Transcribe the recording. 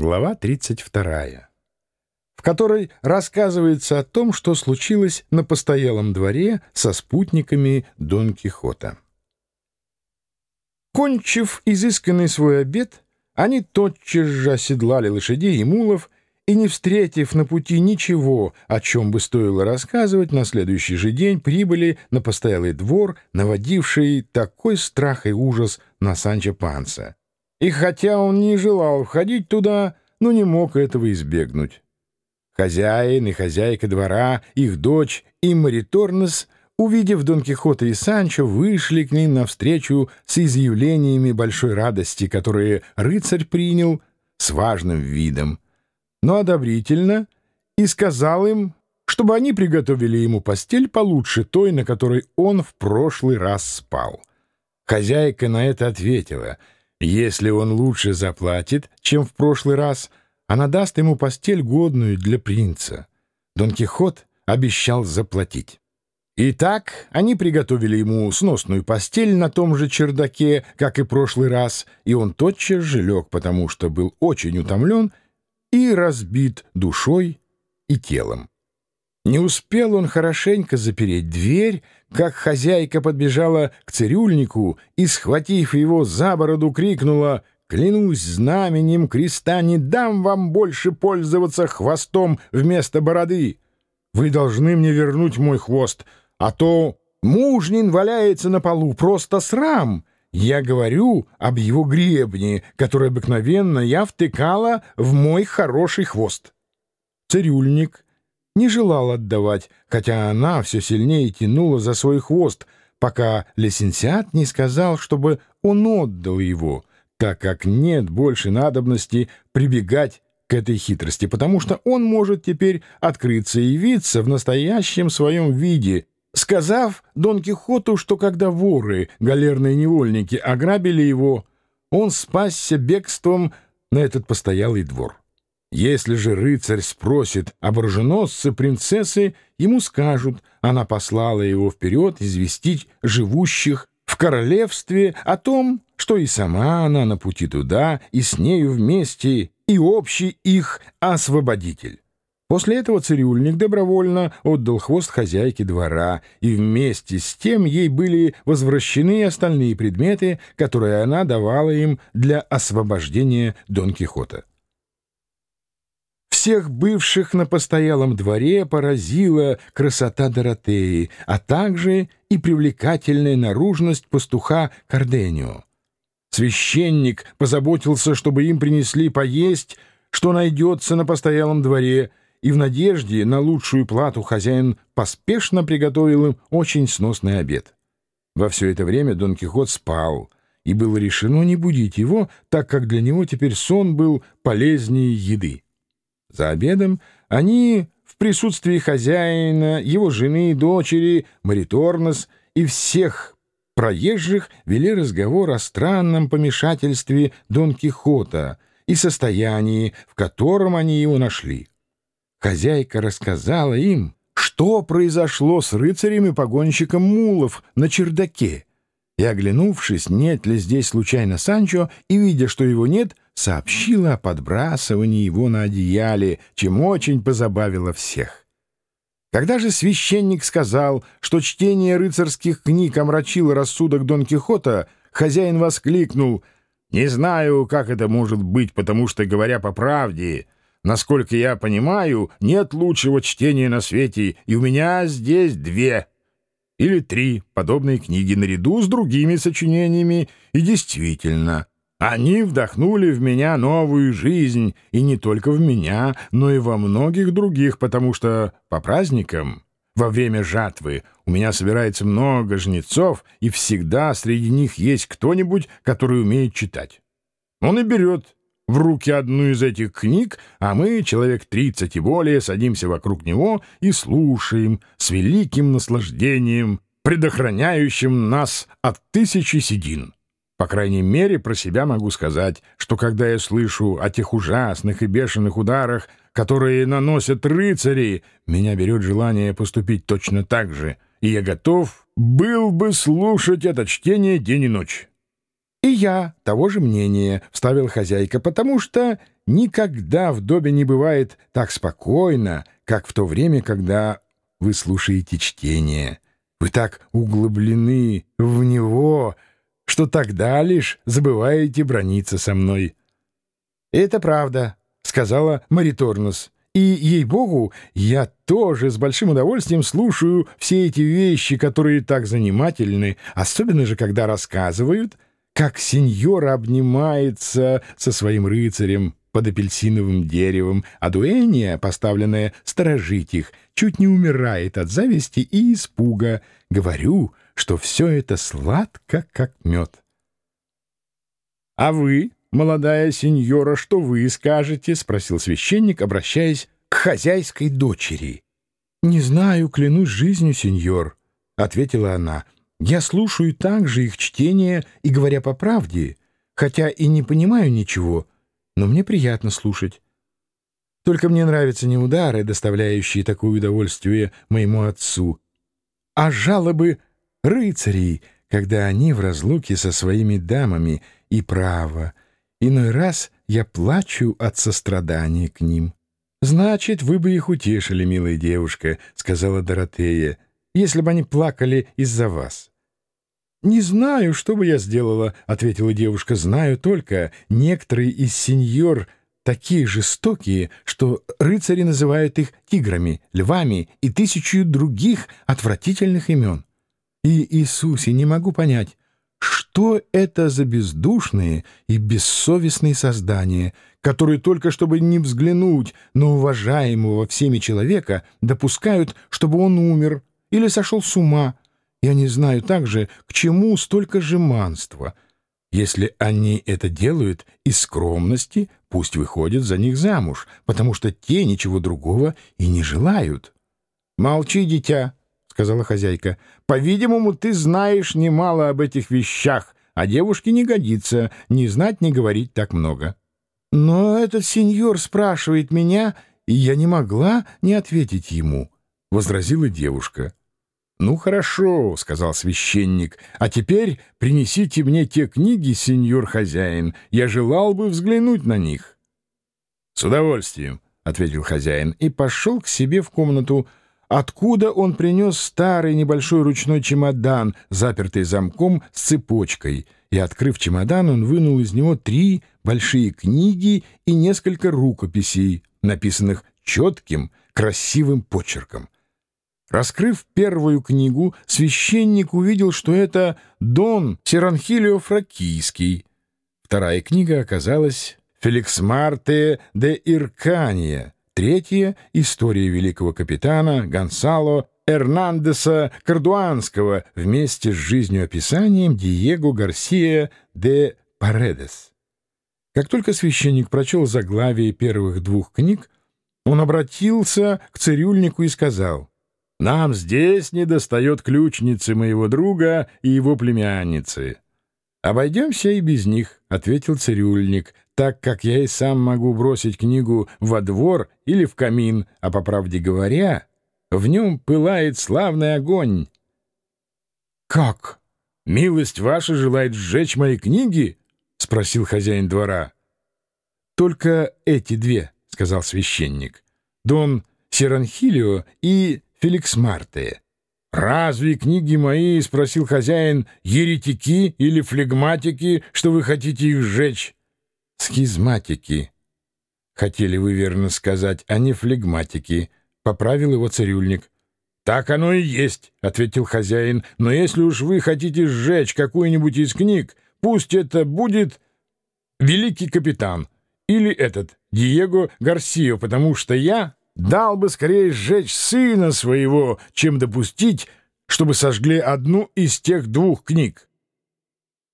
Глава 32, в которой рассказывается о том, что случилось на постоялом дворе со спутниками Дон Кихота. Кончив изысканный свой обед, они тотчас же оседлали лошадей и мулов и, не встретив на пути ничего, о чем бы стоило рассказывать, на следующий же день прибыли на постоялый двор, наводивший такой страх и ужас на Санчо Панса. И хотя он не желал входить туда, но не мог этого избегнуть. Хозяин и хозяйка двора, их дочь и Мариторнес, увидев Дон Кихота и Санчо, вышли к ним навстречу с изъявлениями большой радости, которые рыцарь принял с важным видом, но одобрительно, и сказал им, чтобы они приготовили ему постель получше той, на которой он в прошлый раз спал. Хозяйка на это ответила — если он лучше заплатит, чем в прошлый раз, она даст ему постель годную для принца. Дон Кихот обещал заплатить. Итак, они приготовили ему сносную постель на том же чердаке, как и прошлый раз, и он тотчас же лег, потому что был очень утомлен и разбит душой и телом. Не успел он хорошенько запереть дверь, как хозяйка подбежала к цирюльнику и, схватив его за бороду, крикнула «Клянусь знаменем креста, не дам вам больше пользоваться хвостом вместо бороды! Вы должны мне вернуть мой хвост, а то мужнин валяется на полу, просто срам!» Я говорю об его гребне, который обыкновенно я втыкала в мой хороший хвост. Цирюльник не желал отдавать, хотя она все сильнее тянула за свой хвост, пока Лесенсиат не сказал, чтобы он отдал его, так как нет больше надобности прибегать к этой хитрости, потому что он может теперь открыться и явиться в настоящем своем виде, сказав Дон Кихоту, что когда воры, галерные невольники, ограбили его, он спасся бегством на этот постоялый двор. Если же рыцарь спросит об оруженосце принцессы, ему скажут, она послала его вперед известить живущих в королевстве о том, что и сама она на пути туда, и с нею вместе, и общий их освободитель. После этого цирюльник добровольно отдал хвост хозяйке двора, и вместе с тем ей были возвращены остальные предметы, которые она давала им для освобождения Дон Кихота. Всех бывших на постоялом дворе поразила красота Доротеи, а также и привлекательная наружность пастуха Карденио. Священник позаботился, чтобы им принесли поесть, что найдется на постоялом дворе, и в надежде на лучшую плату хозяин поспешно приготовил им очень сносный обед. Во все это время Дон Кихот спал, и было решено не будить его, так как для него теперь сон был полезнее еды. За обедом они в присутствии хозяина, его жены, дочери, Мариторнос и всех проезжих вели разговор о странном помешательстве Дон Кихота и состоянии, в котором они его нашли. Хозяйка рассказала им, что произошло с рыцарем и погонщиком мулов на чердаке, и, оглянувшись, нет ли здесь случайно Санчо, и, видя, что его нет, сообщила о подбрасывании его на одеяле, чем очень позабавило всех. Когда же священник сказал, что чтение рыцарских книг омрачило рассудок Дон Кихота, хозяин воскликнул «Не знаю, как это может быть, потому что, говоря по правде, насколько я понимаю, нет лучшего чтения на свете, и у меня здесь две» или три подобные книги наряду с другими сочинениями, и действительно, они вдохнули в меня новую жизнь, и не только в меня, но и во многих других, потому что по праздникам, во время жатвы, у меня собирается много жнецов, и всегда среди них есть кто-нибудь, который умеет читать. Он и берет в руки одну из этих книг, а мы, человек тридцать и более, садимся вокруг него и слушаем с великим наслаждением, предохраняющим нас от тысячи седин. По крайней мере, про себя могу сказать, что когда я слышу о тех ужасных и бешеных ударах, которые наносят рыцари, меня берет желание поступить точно так же, и я готов был бы слушать это чтение день и ночь. «И я того же мнения», — вставила хозяйка, «потому что никогда в доме не бывает так спокойно, как в то время, когда вы слушаете чтение. Вы так углублены в него, что тогда лишь забываете брониться со мной». «Это правда», — сказала Мариторнус. «И, ей-богу, я тоже с большим удовольствием слушаю все эти вещи, которые так занимательны, особенно же, когда рассказывают, как сеньора обнимается со своим рыцарем под апельсиновым деревом, а дуэния, поставленная сторожить их, чуть не умирает от зависти и испуга. Говорю, что все это сладко, как мед. — А вы, молодая сеньора, что вы скажете? — спросил священник, обращаясь к хозяйской дочери. — Не знаю, клянусь жизнью, сеньор, — ответила она. — Я слушаю также их чтение и, говоря по правде, хотя и не понимаю ничего, но мне приятно слушать. Только мне нравятся не удары, доставляющие такое удовольствие моему отцу, а жалобы рыцарей, когда они в разлуке со своими дамами, и право. Иной раз я плачу от сострадания к ним. — Значит, вы бы их утешили, милая девушка, — сказала Доротея, — если бы они плакали из-за вас. — Не знаю, что бы я сделала, — ответила девушка, — знаю только, некоторые из сеньор такие жестокие, что рыцари называют их тиграми, львами и тысячу других отвратительных имен. И, Иисусе, не могу понять, что это за бездушные и бессовестные создания, которые только чтобы не взглянуть на уважаемого всеми человека, допускают, чтобы он умер или сошел с ума. Я не знаю также, к чему столько жеманства. Если они это делают из скромности, пусть выходят за них замуж, потому что те ничего другого и не желают. «Молчи, дитя!» — сказала хозяйка. «По-видимому, ты знаешь немало об этих вещах, а девушке не годится ни знать, ни говорить так много». «Но этот сеньор спрашивает меня, и я не могла не ответить ему», — возразила девушка. «Ну, хорошо», — сказал священник, — «а теперь принесите мне те книги, сеньор хозяин, я желал бы взглянуть на них». «С удовольствием», — ответил хозяин и пошел к себе в комнату, — откуда он принес старый небольшой ручной чемодан, запертый замком с цепочкой, и, открыв чемодан, он вынул из него три большие книги и несколько рукописей, написанных четким, красивым почерком. Раскрыв первую книгу, священник увидел, что это Дон Сиранхилио Фракийский. Вторая книга оказалась «Феликс Марте де Иркания», Третье — история великого капитана Гонсало Эрнандеса Кардуанского вместе с жизнью-описанием Диего Гарсия де Паредес. Как только священник прочел заглавие первых двух книг, он обратился к цирюльнику и сказал, «Нам здесь недостает ключницы моего друга и его племянницы». «Обойдемся и без них», — ответил цирюльник, так как я и сам могу бросить книгу во двор или в камин, а, по правде говоря, в нем пылает славный огонь. — Как? Милость ваша желает сжечь мои книги? — спросил хозяин двора. — Только эти две, — сказал священник, — Дон Серанхилио и Феликс Марте. — Разве книги мои, — спросил хозяин, — еретики или флегматики, что вы хотите их сжечь? Схизматики. Хотели вы верно сказать, а не флегматики, — поправил его цирюльник. Так оно и есть, — ответил хозяин, — но если уж вы хотите сжечь какую-нибудь из книг, пусть это будет «Великий капитан» или этот Диего Гарсио, потому что я дал бы скорее сжечь сына своего, чем допустить, чтобы сожгли одну из тех двух книг.